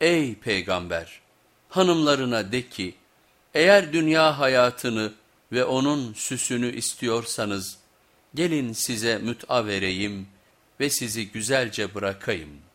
Ey peygamber! Hanımlarına de ki, eğer dünya hayatını ve onun süsünü istiyorsanız, gelin size müt'a vereyim ve sizi güzelce bırakayım.''